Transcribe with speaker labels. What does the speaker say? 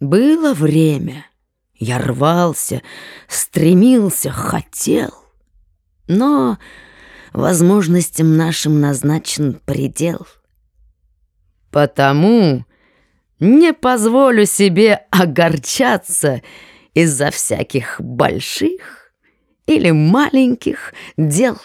Speaker 1: Было время. Я рвался, стремился, хотел. Но возможностям нашим назначен предел. Потому не позволю себе огорчаться из-за всяких больших или маленьких дел.